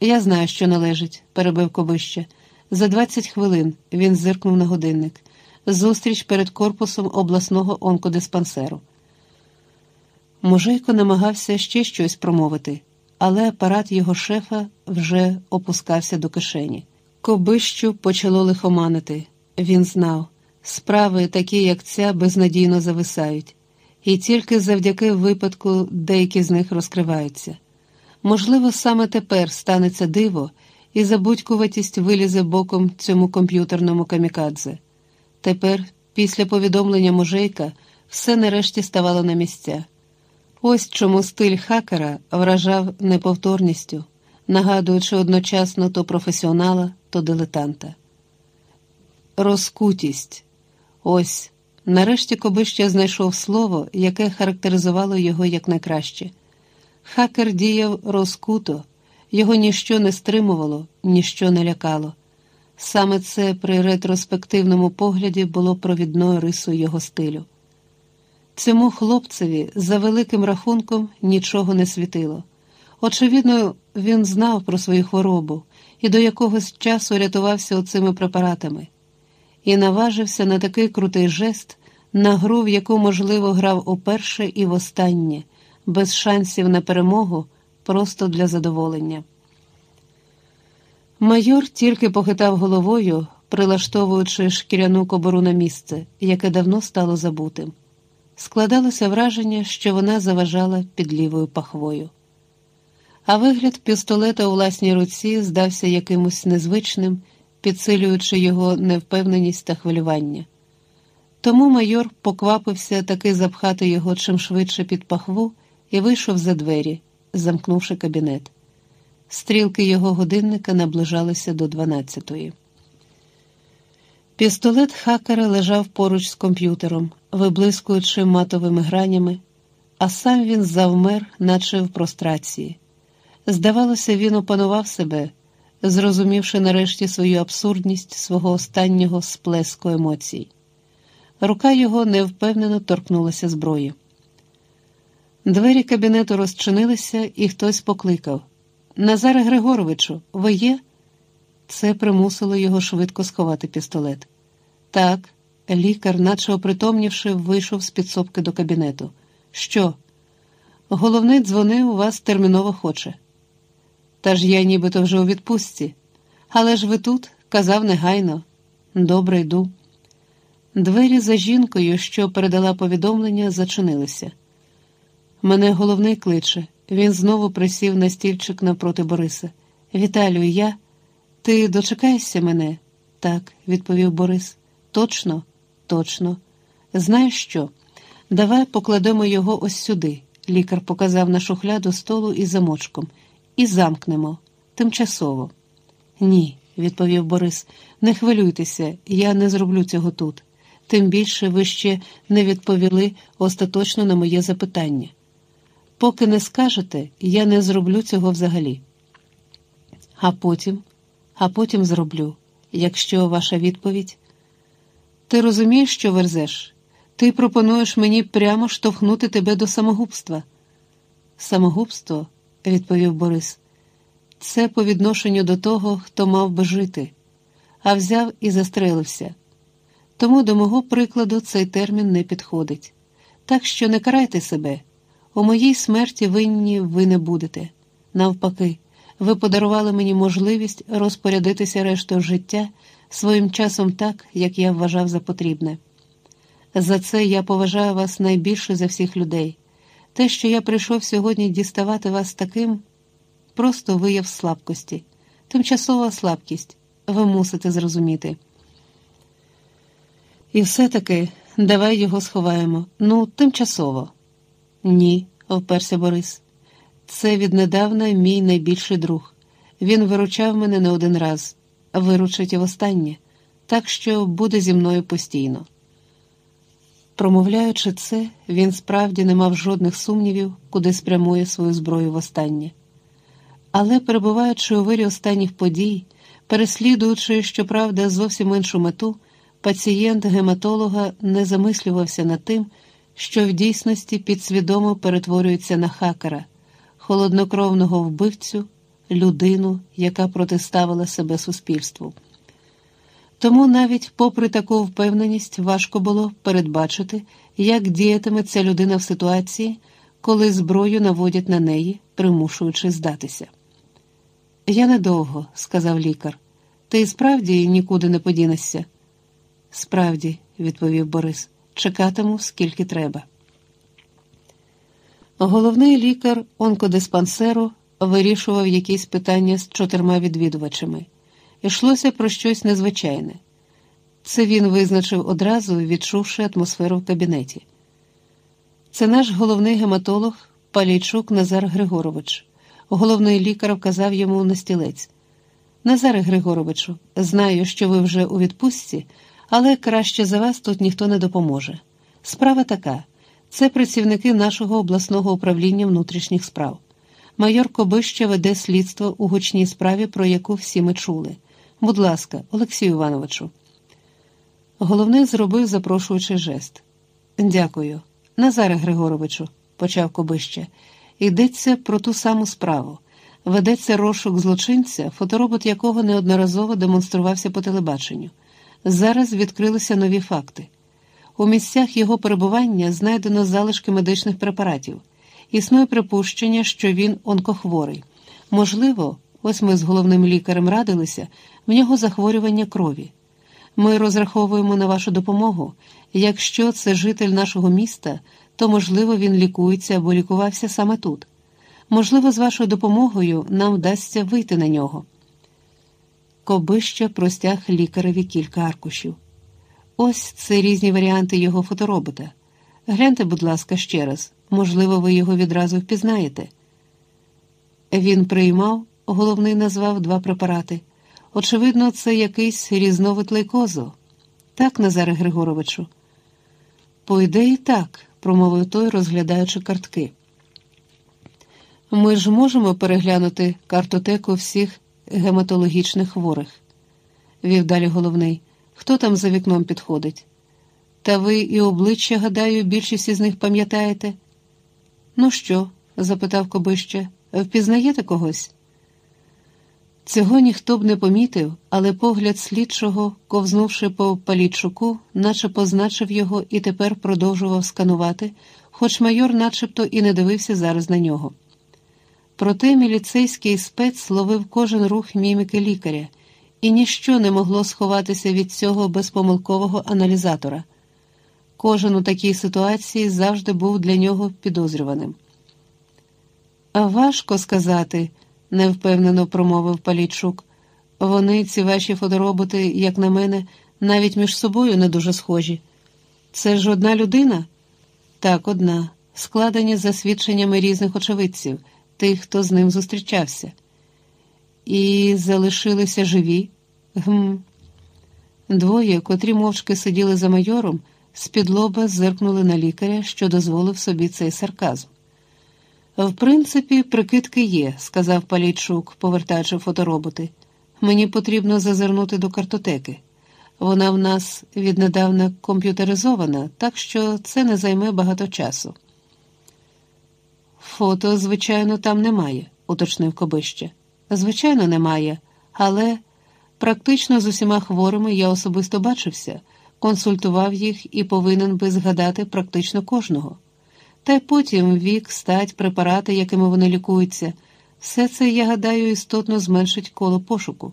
Я знаю, що належить, перебив Кобища. За 20 хвилин він зиркнув на годинник. Зустріч перед корпусом обласного онкодиспансеру. Мужейко намагався ще щось промовити, але апарат його шефа вже опускався до кишені. Кобищу почало лихоманити. Він знав, справи, такі як ця, безнадійно зависають, і тільки завдяки випадку деякі з них розкриваються. Можливо, саме тепер станеться диво, і забудькуватість вилізе боком цьому комп'ютерному камікадзе. Тепер, після повідомлення мужейка, все нарешті ставало на місця. Ось чому стиль хакера вражав неповторністю, нагадуючи одночасно то професіонала, то дилетанта. Розкутість. Ось. Нарешті Кобища знайшов слово, яке характеризувало його якнайкраще. Хакер діяв розкуто, його ніщо не стримувало, ніщо не лякало. Саме це при ретроспективному погляді було провідною рисою його стилю. Цьому хлопцеві, за великим рахунком, нічого не світило. Очевидно, він знав про свою хворобу і до якогось часу рятувався оцими препаратами, і наважився на такий крутий жест, на гру, в яку, можливо, грав уперше і востаннє, без шансів на перемогу, просто для задоволення. Майор тільки похитав головою, прилаштовуючи шкіряну кобуру на місце, яке давно стало забутим. Складалося враження, що вона заважала під лівою пахвою. А вигляд пістолета у власній руці здався якимось незвичним, підсилюючи його невпевненість та хвилювання. Тому майор поквапився таки запхати його чим швидше під пахву і вийшов за двері, замкнувши кабінет. Стрілки його годинника наближалися до дванадцятої. Пістолет хакера лежав поруч з комп'ютером, виблискуючи матовими гранями, а сам він завмер, наче в прострації. Здавалося, він опанував себе, зрозумівши нарешті свою абсурдність свого останнього сплеску емоцій. Рука його невпевнено торкнулася зброї. Двері кабінету розчинилися, і хтось покликав Назаре Григоровичу, ви є? Це примусило його швидко сховати пістолет. Так, лікар, наче опритомнівши, вийшов з підсобки до кабінету. Що? Головний дзвонив, у вас терміново хоче. Та ж я нібито вже у відпустці. Але ж ви тут, казав негайно. Добре йду. Двері за жінкою, що передала повідомлення, зачинилися. Мене головний кличе. Він знову присів на стільчик навпроти Бориса. Віталію, я. Ти дочекаєшся мене? Так, відповів Борис. Точно, точно. Знаєш що? Давай покладемо його ось сюди. Лікар показав на шухляду столу із замочком, і замкнемо тимчасово. Ні, відповів Борис, не хвилюйтеся, я не зроблю цього тут. Тим більше ви ще не відповіли остаточно на моє запитання. Поки не скажете, я не зроблю цього взагалі. А потім, а потім зроблю, якщо ваша відповідь. Ти розумієш, що верзеш? Ти пропонуєш мені прямо штовхнути тебе до самогубства. Самогубство, відповів Борис, це по відношенню до того, хто мав би жити, а взяв і застрелився. Тому до мого прикладу цей термін не підходить. Так що не карайте себе. У моїй смерті винні ви не будете. Навпаки, ви подарували мені можливість розпорядитися рештою життя своїм часом так, як я вважав за потрібне. За це я поважаю вас найбільше за всіх людей. Те, що я прийшов сьогодні діставати вас таким, просто вияв слабкості, тимчасова слабкість, ви мусите зрозуміти. І все-таки давай його сховаємо. Ну, тимчасово. Ні, вперся Борис. Це віднедавна мій найбільший друг. Він виручав мене не один раз, виручить і востаннє, так що буде зі мною постійно. Промовляючи це, він справді не мав жодних сумнівів, куди спрямує свою зброю востаннє. Але, перебуваючи у вирі останніх подій, переслідуючи, щоправда, зовсім іншу мету, пацієнт гематолога не замислювався над тим, що в дійсності підсвідомо перетворюється на хакера, холоднокровного вбивцю, людину, яка протиставила себе суспільству. Тому навіть попри таку впевненість важко було передбачити, як діятиме ця людина в ситуації, коли зброю наводять на неї, примушуючи здатися. Я недовго, сказав лікар. Ти справді нікуди не подінешся? Справді, відповів Борис, чекатиму скільки треба. Головний лікар онкодиспансеру вирішував якісь питання з чотирма відвідувачами. Йшлося про щось незвичайне. Це він визначив одразу, відчувши атмосферу в кабінеті. Це наш головний гематолог Палійчук Назар Григорович. Головний лікар вказав йому на стілець. Назаре Григоровичу, знаю, що ви вже у відпустці, але краще за вас тут ніхто не допоможе. Справа така: це працівники нашого обласного управління внутрішніх справ. Майор Кобище веде слідство у гучній справі, про яку всі ми чули. Будь ласка, Олексію Івановичу. Головний зробив запрошуючий жест. Дякую. Назаре Григоровичу, почав Кобище. Йдеться про ту саму справу. Ведеться розшук злочинця, фоторобот якого неодноразово демонструвався по телебаченню. Зараз відкрилися нові факти. У місцях його перебування знайдено залишки медичних препаратів. Існує припущення, що він онкохворий. Можливо, ось ми з головним лікарем радилися, в нього захворювання крові. Ми розраховуємо на вашу допомогу. Якщо це житель нашого міста, то, можливо, він лікується або лікувався саме тут. Можливо, з вашою допомогою нам вдасться вийти на нього. Кобище простяг лікареві кілька аркушів. Ось це різні варіанти його фоторобота. Гляньте, будь ласка, ще раз, можливо, ви його відразу впізнаєте. Він приймав, головний назвав два препарати. Очевидно, це якийсь різновид лейкозу. Так, Назаре Григоровичу. По ідеї, так, промовив той, розглядаючи картки. Ми ж можемо переглянути картотеку всіх гематологічних хворих, вів далі головний. Хто там за вікном підходить? Та ви і обличчя, гадаю, більшість із них пам'ятаєте? Ну що? запитав Кобище, впізнаєте когось? Цього ніхто б не помітив, але погляд слідчого, ковзнувши по палічуку, наче позначив його і тепер продовжував сканувати, хоч майор начебто і не дивився зараз на нього. Проте міліцейський спец ловив кожен рух міміки лікаря, і ніщо не могло сховатися від цього безпомилкового аналізатора. Кожен у такій ситуації завжди був для нього підозрюваним. Важко сказати невпевнено промовив Палійчук. Вони, ці ваші фотороботи, як на мене, навіть між собою не дуже схожі. Це ж одна людина? Так, одна, складені за свідченнями різних очевидців, тих, хто з ним зустрічався. І залишилися живі? Гм. Двоє, котрі мовчки сиділи за майором, з-під лоба зиркнули на лікаря, що дозволив собі цей сарказм. В принципі, прикидки є, сказав Палійчук, повертаючи фотороботи. Мені потрібно зазирнути до картотеки. Вона в нас віднедавна комп'ютеризована, так що це не займе багато часу. Фото, звичайно, там немає, уточнив Кобище. Звичайно, немає, але практично з усіма хворими я особисто бачився, консультував їх і повинен би згадати практично кожного. Та й потім вік, стать, препарати, якими вони лікуються, все це, я гадаю, істотно зменшить коло пошуку.